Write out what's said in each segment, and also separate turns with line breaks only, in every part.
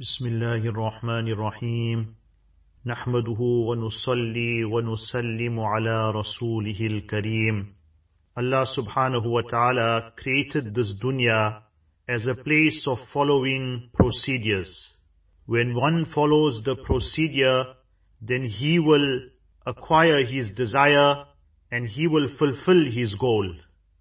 بسم الله الرحمن الرحيم نحمده ونصلي ونسلم على رسوله الكريم Allah subhanahu wa ta'ala created this dunya as a place of following procedures. When one follows the procedure, then he will acquire his desire and he will fulfill his goal.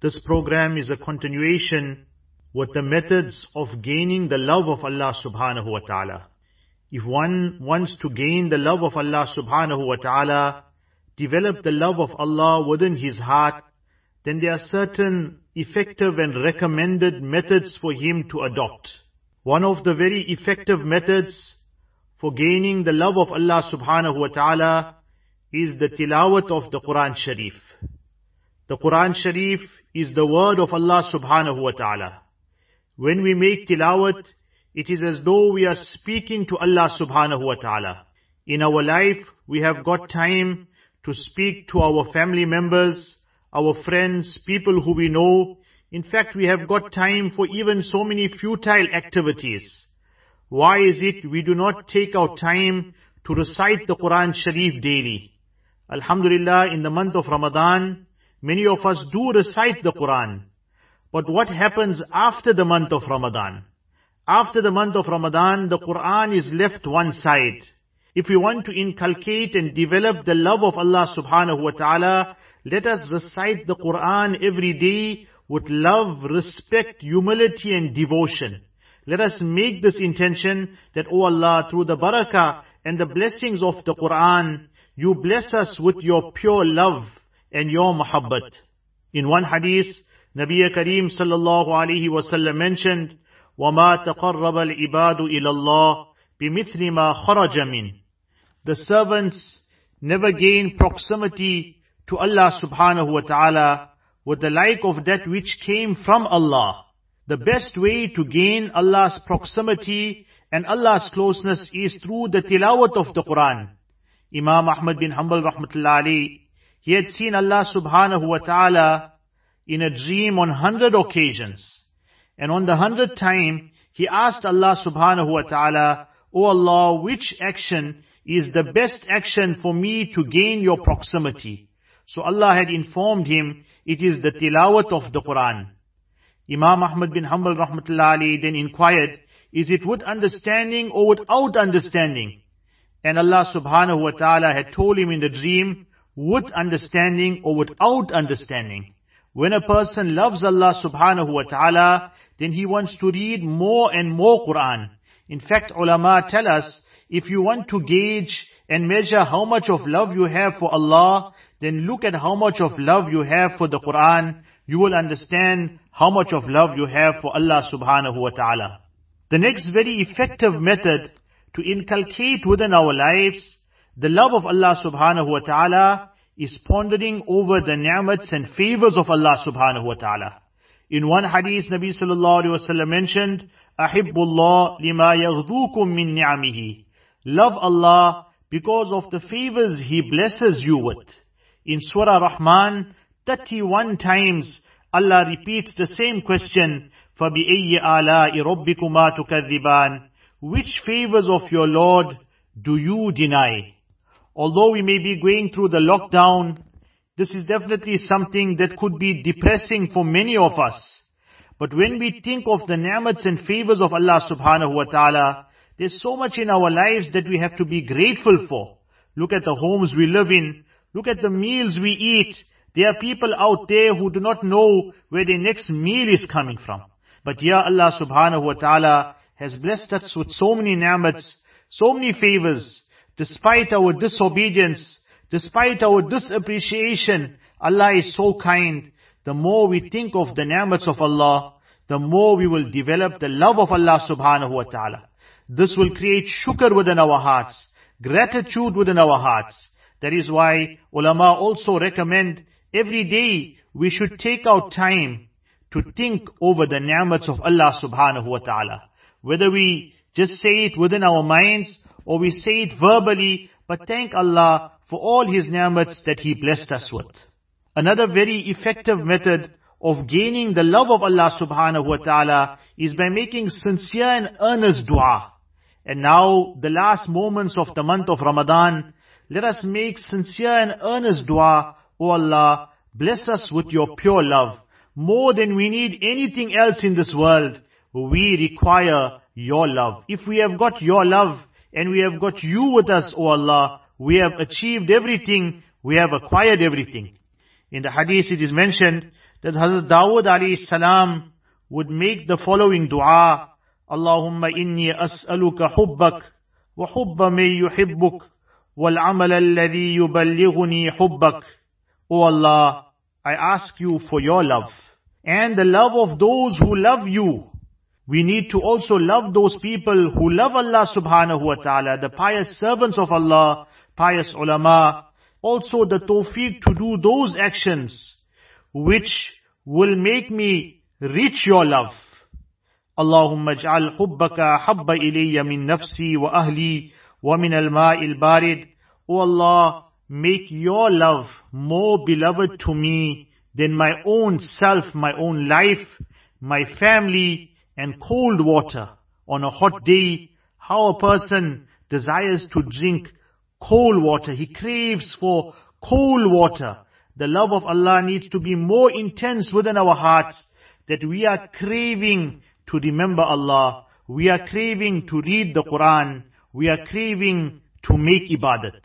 This program is a continuation with the methods of gaining the love of Allah subhanahu wa ta'ala. If one wants to gain the love of Allah subhanahu wa ta'ala, develop the love of Allah within his heart, then there are certain effective and recommended methods for him to adopt. One of the very effective methods for gaining the love of Allah subhanahu wa ta'ala is the tilawat of the Quran Sharif. The Quran Sharif is the word of Allah subhanahu wa ta'ala. When we make tilawat, it is as though we are speaking to Allah subhanahu wa ta'ala. In our life, we have got time to speak to our family members, our friends, people who we know. In fact, we have got time for even so many futile activities. Why is it we do not take our time to recite the Quran Sharif daily? Alhamdulillah, in the month of Ramadan, many of us do recite the Quran. But what happens after the month of Ramadan? After the month of Ramadan, the Quran is left one side. If we want to inculcate and develop the love of Allah subhanahu wa ta'ala, let us recite the Quran every day with love, respect, humility and devotion. Let us make this intention that, O oh Allah, through the barakah and the blessings of the Quran, you bless us with your pure love and your muhabbat. In one hadith, Nabi Kareem sallallahu alayhi wasallam mentioned, وَمَا تَقَرَّبَ الْعِبَادُ إِلَى اللَّهِ بِمِثْلِ مَا خَرَجَ مِنْ The servants never gain proximity to Allah subhanahu wa ta'ala with the like of that which came from Allah. The best way to gain Allah's proximity and Allah's closeness is through the tilawat of the Quran. Imam Ahmad bin Hanbal rahmatullahi he had seen Allah subhanahu wa ta'ala in a dream on hundred occasions. And on the hundredth time, he asked Allah subhanahu wa ta'ala, O Allah, which action is the best action for me to gain your proximity? So Allah had informed him, it is the tilawat of the Quran. Imam Ahmad bin Hanbal rahmatullahi then inquired, is it with understanding or without understanding? And Allah subhanahu wa ta'ala had told him in the dream, with understanding or without understanding. When a person loves Allah subhanahu wa ta'ala, then he wants to read more and more Quran. In fact, ulama tell us, if you want to gauge and measure how much of love you have for Allah, then look at how much of love you have for the Quran. You will understand how much of love you have for Allah subhanahu wa ta'ala. The next very effective method to inculcate within our lives the love of Allah subhanahu wa ta'ala is pondering over the ni'mats and favors of Allah subhanahu wa ta'ala. In one hadith, Nabi sallallahu alayhi wa sallam mentioned, Ahibbullah lima yaghdukum min ni'amihi. Love Allah because of the favors He blesses you with. In Surah Rahman, 31 times Allah repeats the same question, فَبِأَيِّ آلَاءِ رَبِّكُمَا تُكَذِّبَانِ Which favors of your Lord do you deny? Although we may be going through the lockdown, this is definitely something that could be depressing for many of us. But when we think of the ni'mats and favors of Allah subhanahu wa ta'ala, there's so much in our lives that we have to be grateful for. Look at the homes we live in. Look at the meals we eat. There are people out there who do not know where their next meal is coming from. But yeah, Allah subhanahu wa ta'ala has blessed us with so many ni'mats, so many favors, Despite our disobedience, despite our disappreciation, Allah is so kind. The more we think of the ni'mats of Allah, the more we will develop the love of Allah subhanahu wa ta'ala. This will create shukr within our hearts, gratitude within our hearts. That is why ulama also recommend every day we should take out time to think over the ni'mats of Allah subhanahu wa ta'ala. Whether we just say it within our minds or we say it verbally, but thank Allah for all His ni'mats that He blessed us with. Another very effective method of gaining the love of Allah subhanahu wa ta'ala is by making sincere and earnest dua. And now, the last moments of the month of Ramadan, let us make sincere and earnest dua, O Allah, bless us with your pure love. More than we need anything else in this world, we require your love. If we have got your love, and we have got you with us, O Allah, we have achieved everything, we have acquired everything. In the hadith it is mentioned that Hazrat Dawood alayhi salam would make the following dua, Allahumma inni as'aluka hubbak wa hubba man yuhibbuk wal amal alladhi yuballighuni hubbak. O Allah, I ask you for your love and the love of those who love you. We need to also love those people who love Allah subhanahu wa ta'ala, the pious servants of Allah, pious ulama, also the tawfiq to do those actions which will make me reach your love. اللهم اجعل حبك حب إلي من نفسي وأهلي ومن الماء البارد O Allah, make your love more beloved to me than my own self, my own life, my family, and cold water. On a hot day, how a person desires to drink cold water. He craves for cold water. The love of Allah needs to be more intense within our hearts that we are craving to remember Allah. We are craving to read the Quran. We are craving to make ibadat.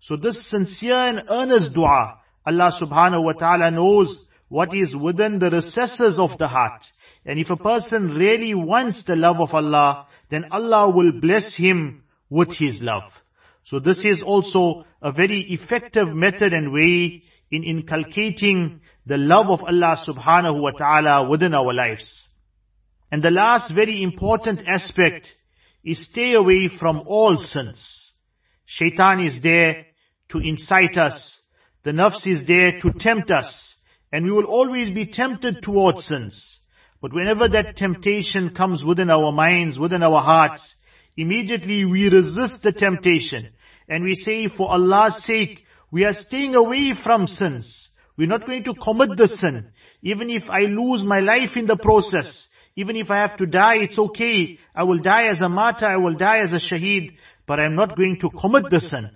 So this sincere and earnest dua, Allah subhanahu wa ta'ala knows what is within the recesses of the heart. And if a person really wants the love of Allah, then Allah will bless him with His love. So this is also a very effective method and way in inculcating the love of Allah subhanahu wa ta'ala within our lives. And the last very important aspect is stay away from all sins. Shaitan is there to incite us. The nafs is there to tempt us. And we will always be tempted towards sins. But whenever that temptation comes within our minds, within our hearts, immediately we resist the temptation and we say, for Allah's sake, we are staying away from sins. We're not going to commit the sin. Even if I lose my life in the process, even if I have to die, it's okay. I will die as a martyr, I will die as a shaheed, but I'm not going to commit the sin.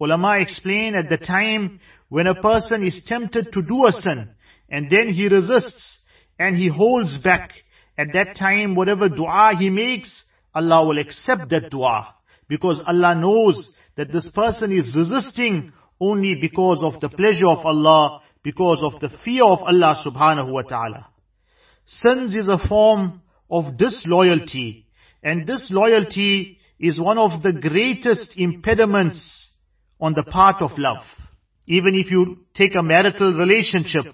Ulama explain at the time when a person is tempted to do a sin, and then he resists, and he holds back, at that time whatever dua he makes, Allah will accept that dua. Because Allah knows that this person is resisting only because of the pleasure of Allah, because of the fear of Allah subhanahu wa ta'ala. Sins is a form of disloyalty, and disloyalty is one of the greatest impediments on the part of love. Even if you take a marital relationship,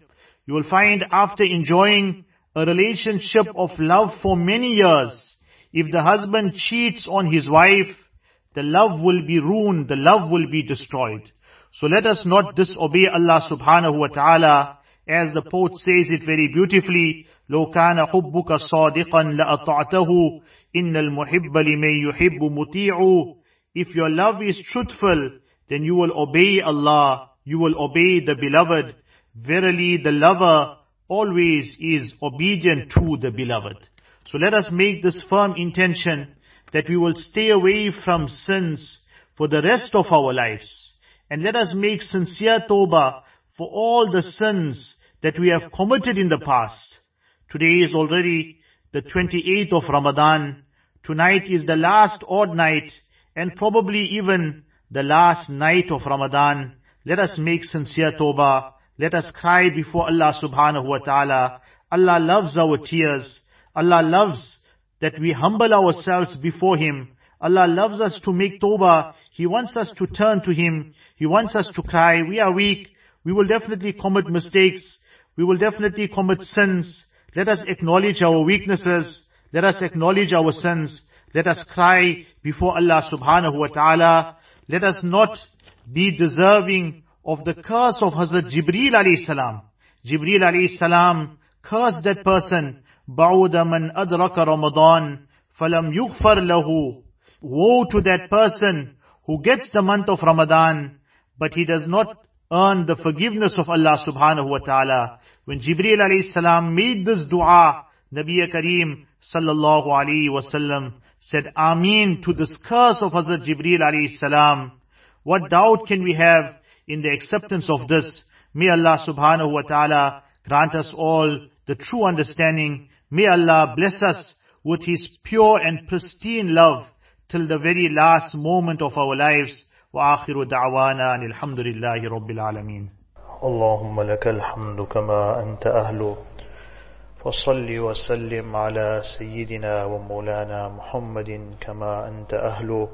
you will find after enjoying a relationship of love for many years, if the husband cheats on his wife, the love will be ruined, the love will be destroyed. So let us not disobey Allah subhanahu wa ta'ala, as the poet says it very beautifully, لو كان حبك صادقا لأطعته إن المحب لمن يحب مطيع If your love is truthful, then you will obey Allah, you will obey the beloved. Verily the lover always is obedient to the beloved. So let us make this firm intention that we will stay away from sins for the rest of our lives. And let us make sincere tawbah for all the sins that we have committed in the past. Today is already the 28th of Ramadan. Tonight is the last odd night and probably even the last night of Ramadan. Let us make sincere tawbah. Let us cry before Allah subhanahu wa ta'ala. Allah loves our tears. Allah loves that we humble ourselves before Him. Allah loves us to make tawbah. He wants us to turn to Him. He wants us to cry. We are weak. We will definitely commit mistakes. We will definitely commit sins. Let us acknowledge our weaknesses. Let us acknowledge our sins. Let us cry before Allah subhanahu wa ta'ala. Let us not be deserving of the curse of Hazrat Jibreel alayhi salam. Jibreel alayhi salam cursed that person بعد من أدرك رمضان فلم يغفر له Woe to that person who gets the month of Ramadan, but he does not earn the forgiveness of Allah subhanahu wa ta'ala. When Jibreel alayhi salam made this dua, Nabi Kareem sallallahu alayhi wasallam said Ameen to this curse of Hazrat Jibreel alayhi salam. What doubt can we have in the acceptance of this? May Allah subhanahu wa ta'ala grant us all the true understanding. May Allah bless us with His pure and pristine love till the very last moment of our lives. وآخر دعوانا أن الحمد لله رب العالمين
اللهم لك الحمد كما أنت أهل فصل وسلم على سيدنا ومولانا محمد كما أنت أهل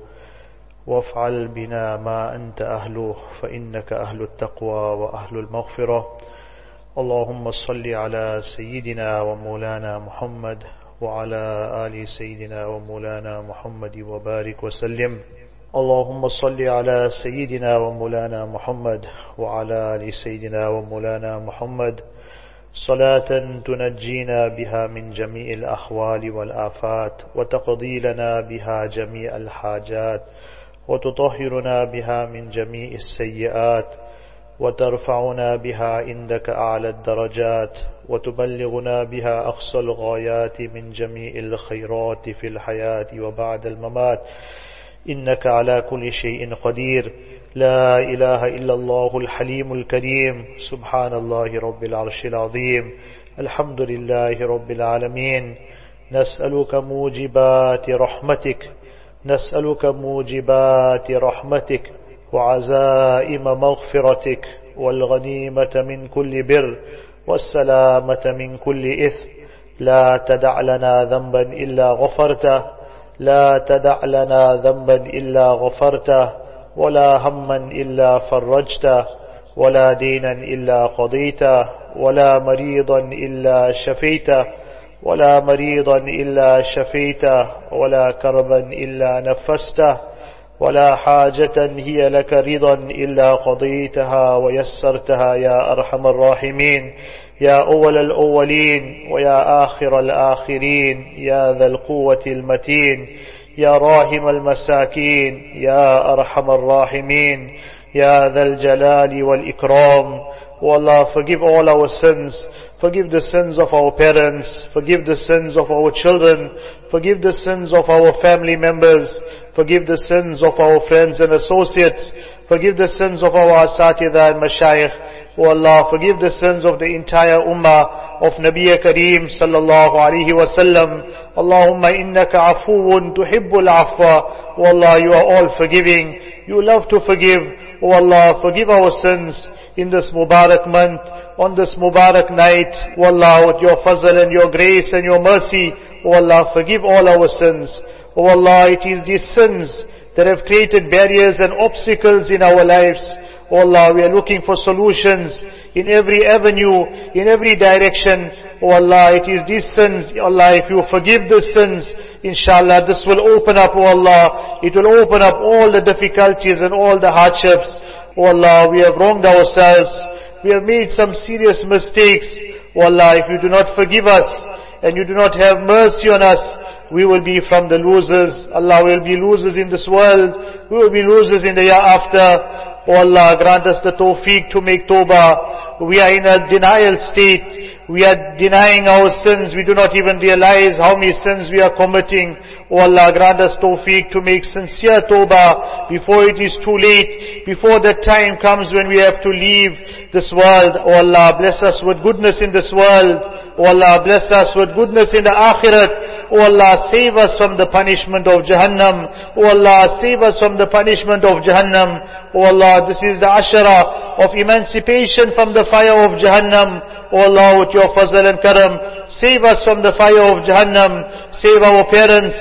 وافعل بنا ما أنت أهله فإنك أهل التقوى وأهل المغفرة. اللهم صل على سيدنا ومولانا محمد وعلى آل سيدنا ومولانا محمد وبارك وسلم. اللهم صل على سيدنا ومولانا محمد وعلى آل سيدنا ومولانا محمد. صلاة تنجينا بها من جميع الأحوال والآفات وتقضي لنا بها جميع الحاجات. وتطهرنا بها من جميع السيئات وترفعنا بها عندك أعلى الدرجات وتبلغنا بها أقصى الغايات من جميع الخيرات في الحياة وبعد الممات. إنك على كل شيء قدير. لا إله إلا الله الحليم الكريم. سبحان الله رب العرش العظيم. الحمد لله رب العالمين. نسألك موجبات رحمتك. نسألك موجبات رحمتك وعزائم مغفرتك والغنيمة من كل بر والسلامة من كل إثم. لا تدع لنا ذنبا إلا غفرته. لا تدع لنا ذنبا إلا غفرته. ولا هما إلا فرجته. ولا دينا إلا قضيته. ولا مريضا إلا شفيته. ولا مريضا إلا شفيته ولا كربا إلا نفسته ولا حاجة هي لك رضا إلا قضيتها ويسرتها يا أرحم الراحمين يا أول الأولين ويا آخر الآخرين يا ذا القوة المتين يا راحم المساكين يا أرحم الراحمين يا ذا الجلال والإكرام. O Allah, forgive all our sins. Forgive the sins of our parents. Forgive the sins of our children. Forgive the sins of our family members. Forgive the sins of our friends and associates. Forgive the sins of our asatida and mashayikh. O Allah, forgive the sins of the entire ummah of Nabi Kareem sallallahu alaihi wasallam. Allahumma innaka afuun tuhibbul afwa. O Allah, you are all forgiving. You love to forgive. O Allah, forgive our sins in this Mubarak month, on this Mubarak night. O Allah, with your fazl and your grace and your mercy, O Allah, forgive all our sins. O Allah, it is these sins that have created barriers and obstacles in our lives. O Allah, we are looking for solutions in every avenue, in every direction. O Allah, it is these sins. Allah, if you forgive the sins, inshallah, this will open up, O Allah. It will open up all the difficulties and all the hardships. O Allah, we have wronged ourselves. We have made some serious mistakes. O Allah, if you do not forgive us and you do not have mercy on us, we will be from the losers. Allah will be losers in this world. We will be losers in the year after. O Allah, grant us the tawfiq to make tawbah. We are in a denial state. We are denying our sins. We do not even realize how many sins we are committing. O Allah, grant us tawfiq to make sincere tawbah before it is too late, before the time comes when we have to leave this world. O Allah, bless us with goodness in this world. O Allah, bless us with goodness in the akhirat. O Allah, save us from the punishment of Jahannam. O Allah, save us from the punishment of Jahannam. O Allah, this is the ashara of emancipation from the fire of Jahannam. O Allah, with your fazl and karam, save us from the fire of Jahannam. Save our parents.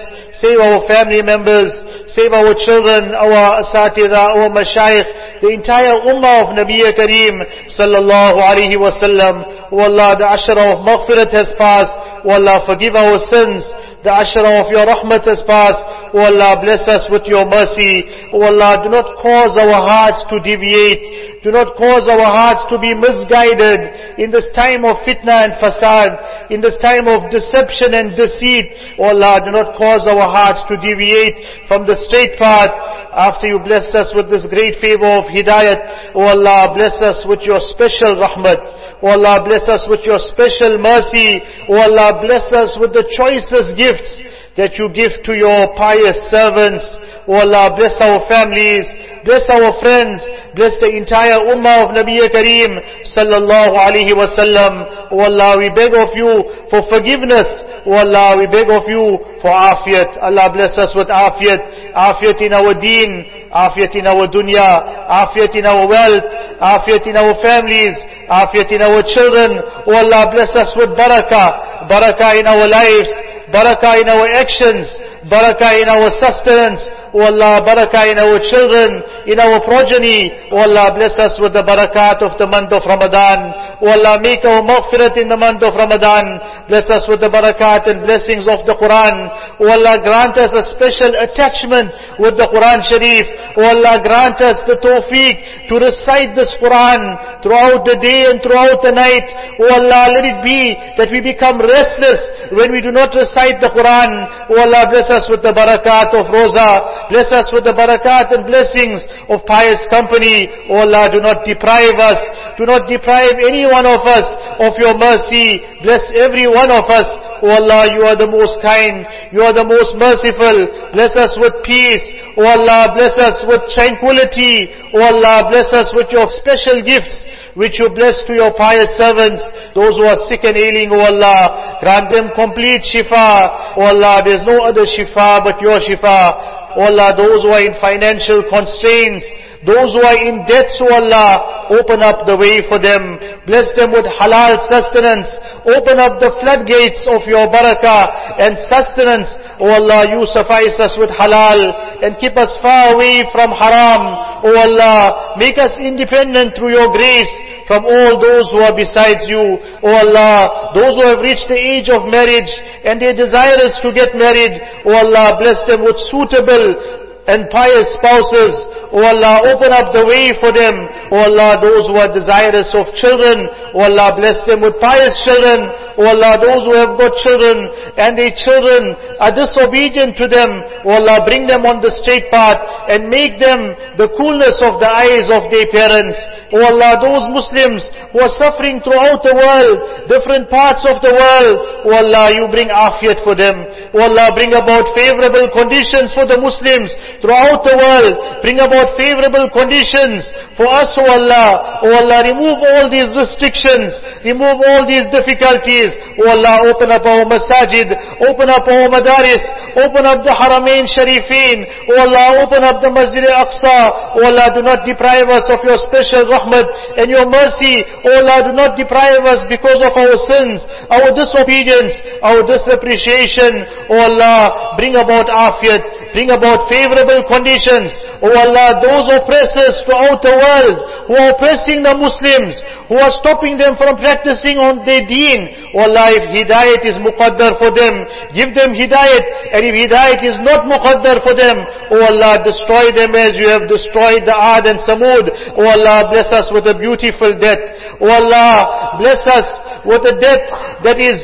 Save our family members. Save our children, our asatida, our mashayikh, the entire ummah of Nabi Kareem sallallahu alayhi wa sallam. O Allah, the ashara of maghfirat has passed. O Allah, forgive our sins. The ashara of your rahmat has passed. O Allah, bless us with your mercy. O Allah, do not cause our hearts to deviate. Do not cause our hearts to be misguided in this time of fitna and fasad, in this time of deception and deceit. O Allah, do not cause our hearts to deviate from the straight path. After you blessed us with this great favor of hidayat, O Allah, bless us with your special rahmat. O Allah, bless us with your special mercy. O Allah, bless us with the choicest gifts that you give to your pious servants. O Allah, bless our families, bless our friends, bless the entire ummah of Nabi Kareem sallallahu alaihi wasallam. O oh Allah, we beg of you for forgiveness. O Allah, we beg of you for afiyat. Allah bless us with afiyat, afiyat in our deen, afiyat in our dunya, afiyat in our wealth, afiyat in our families, afiyat in our children. O Allah, bless us with barakah, barakah in our lives, barakah in our actions, barakah in our sustenance. O Allah, barakah in our children, in our progeny. O Allah, bless us with the barakat of the month of Ramadan. O Allah, make our maghfirat in the month of Ramadan. Bless us with the barakat and blessings of the Quran. O Allah, grant us a special attachment with the Quran Sharif. O Allah, grant us the tawfiq to recite this Quran throughout the day and throughout the night. O Allah, let it be that we become restless when we do not recite the Quran. O Allah, bless us with the barakat of Roza. Bless us with the barakat and blessings of pious company. O Allah, do not deprive us. Do not deprive any one of us of your mercy. Bless every one of us. O Allah, you are the most kind. You are the most merciful. Bless us with peace. O Allah, bless us with tranquility. O Allah, bless us with your special gifts which you bless to your pious servants, those who are sick and ailing, O Allah, grant them complete shifa. O Allah, there's no other shifa but your shifa. O Allah, those who are in financial constraints, those who are in debt, O Allah, open up the way for them. Bless them with halal sustenance. Open up the floodgates of your barakah and sustenance. O Allah, you suffice us with halal and keep us far away from haram. O Allah, make us independent through your grace from all those who are besides you. O Allah, those who have reached the age of marriage and they desire us to get married, O Allah, bless them with suitable and pious spouses. O Allah, open up the way for them. O Allah, those who are desirous of children, O Allah, bless them with pious children. O Allah, those who have got children and their children are disobedient to them, O Allah, bring them on the straight path and make them the coolness of the eyes of their parents. O Allah, those Muslims who are suffering throughout the world, different parts of the world, O Allah, you bring afiyat for them. O Allah, bring about favorable conditions for the Muslims throughout the world. Bring about favorable conditions for us, O Allah. O Allah, remove all these restrictions. Remove all these difficulties. O Allah, open up our masajid. Open up our madaris. Open up the Haramain Sharifin. O Allah, open up the Masjid al-Aqsa. O Allah, do not deprive us of your special rahmat and your mercy. O Allah, do not deprive us because of our sins, our disobedience, our disappreciation. O Allah, bring about afiyat. Bring about favorable conditions. O Allah, those oppressors throughout the world who are oppressing the Muslims, who are stopping them from practicing on their deen. O Allah, if hidayat is muqaddar for them, give them hidayat. And if hidayat is not muqaddar for them, O Allah, destroy them as you have destroyed the Ad and Samud. O Allah, bless us with a beautiful death. O Allah, bless us with a death that is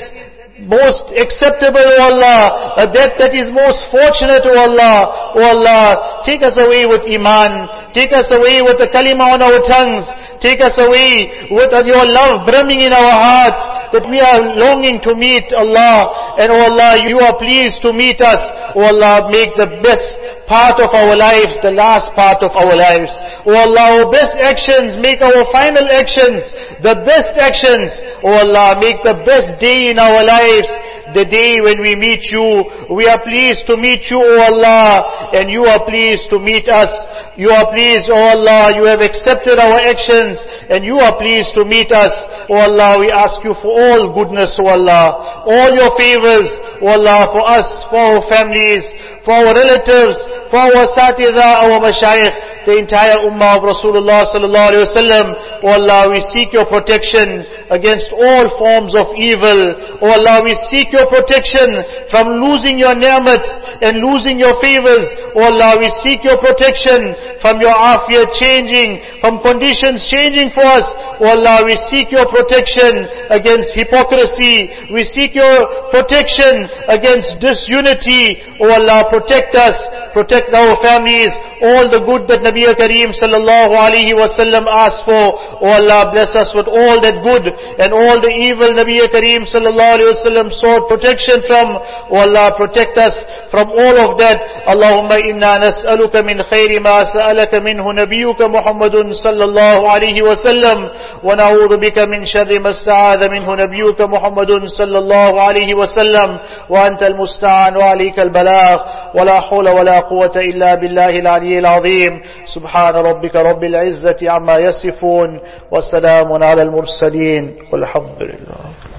most acceptable, O Allah, a death that is most fortunate, O Allah. O Allah, take us away with Iman, take us away with the kalima on our tongues, take us away with your love brimming in our hearts, that we are longing to meet Allah, and O Allah, you are pleased to meet us. O Allah, make the best part of our lives, the last part of our lives. O Allah, our best actions, make our final actions the best actions. O Allah, make the best day in our lives lives the day when we meet you. We are pleased to meet you, O Allah, and you are pleased to meet us. You are pleased, O Allah, you have accepted our actions, and you are pleased to meet us. O Allah, we ask you for all goodness, O Allah, all your favors, O Allah, for us, for our families, for our relatives, for our satida, our mashayikh, the entire ummah of Rasulullah sallallahu alaihi wasallam. O Allah, we seek your protection against all forms of evil. O Allah, we seek your protection from losing your ni'mats and losing your favors. O O Allah, we seek your protection from your afiyah changing, from conditions changing for us. O Allah, we seek your protection against hypocrisy. We seek your protection against disunity. O Allah, protect us, protect our families, all the good that Nabi Kareem sallallahu alaihi wasallam asked for. O Allah, bless us with all that good and all the evil Nabi Kareem sallallahu alaihi wasallam sought protection from. O Allah, protect us from all of that. Allahumma inna nas'aluka min khayri ma sa'alaka minhu nabiyuka Muhammadun sallallahu alaihi wasallam wa na'udhu bika min sharri ma sta'adha minhu nabiyuka Muhammadun sallallahu alaihi wasallam wa anta al-musta'an wa alayka al-balagh wa la hawla wa la quwwata illa billahi al-'ali al-'azim subhana rabbika rabbil 'izzati amma yasifun wa salamun 'ala al-mursalin walhamdulillah